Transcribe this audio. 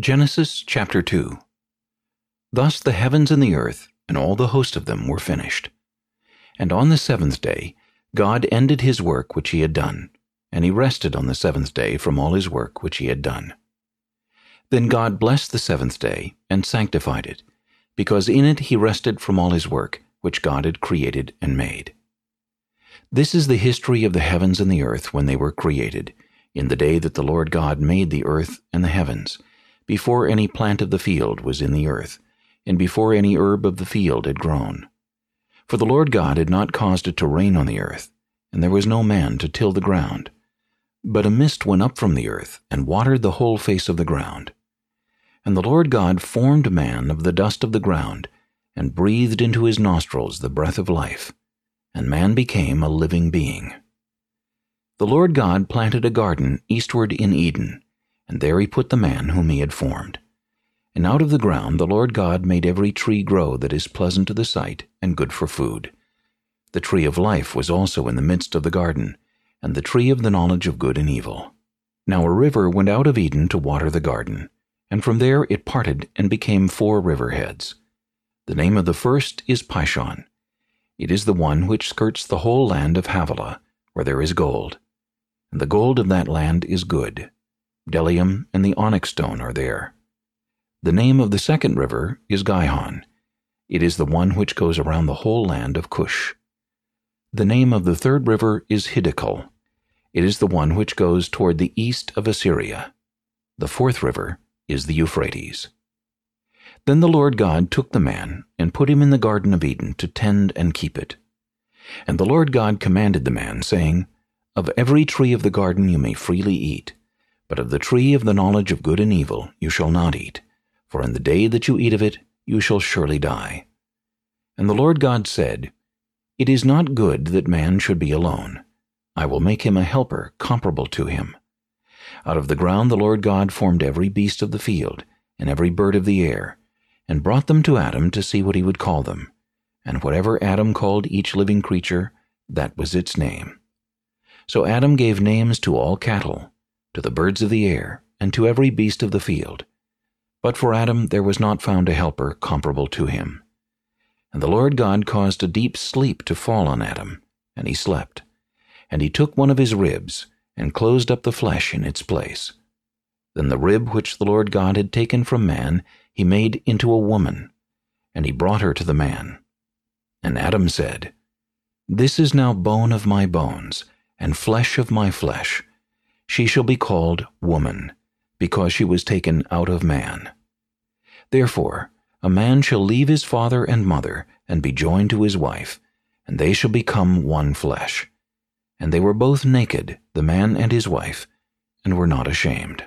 Genesis chapter 2 Thus the heavens and the earth, and all the host of them, were finished. And on the seventh day God ended his work which he had done, and he rested on the seventh day from all his work which he had done. Then God blessed the seventh day, and sanctified it, because in it he rested from all his work which God had created and made. This is the history of the heavens and the earth when they were created, in the day that the Lord God made the earth and the heavens, before any plant of the field was in the earth, and before any herb of the field had grown. For the Lord God had not caused it to rain on the earth, and there was no man to till the ground. But a mist went up from the earth, and watered the whole face of the ground. And the Lord God formed man of the dust of the ground, and breathed into his nostrils the breath of life, and man became a living being. The Lord God planted a garden eastward in Eden, and there he put the man whom he had formed. And out of the ground the Lord God made every tree grow that is pleasant to the sight and good for food. The tree of life was also in the midst of the garden, and the tree of the knowledge of good and evil. Now a river went out of Eden to water the garden, and from there it parted and became four river heads. The name of the first is Pishon. It is the one which skirts the whole land of Havilah, where there is gold. And the gold of that land is good. Bdellium and the onyx stone are there. The name of the second river is Gihon. It is the one which goes around the whole land of Cush. The name of the third river is Hiddekel. It is the one which goes toward the east of Assyria. The fourth river is the Euphrates. Then the Lord God took the man and put him in the Garden of Eden to tend and keep it. And the Lord God commanded the man, saying, Of every tree of the garden you may freely eat, but of the tree of the knowledge of good and evil you shall not eat, for in the day that you eat of it you shall surely die. And the Lord God said, It is not good that man should be alone. I will make him a helper comparable to him. Out of the ground the Lord God formed every beast of the field, and every bird of the air, and brought them to Adam to see what he would call them. And whatever Adam called each living creature, that was its name. So Adam gave names to all cattle, to the birds of the air, and to every beast of the field. But for Adam there was not found a helper comparable to him. And the Lord God caused a deep sleep to fall on Adam, and he slept. And he took one of his ribs, and closed up the flesh in its place. Then the rib which the Lord God had taken from man he made into a woman, and he brought her to the man. And Adam said, This is now bone of my bones, and flesh of my flesh. She shall be called woman, because she was taken out of man. Therefore, a man shall leave his father and mother, and be joined to his wife, and they shall become one flesh. And they were both naked, the man and his wife, and were not ashamed.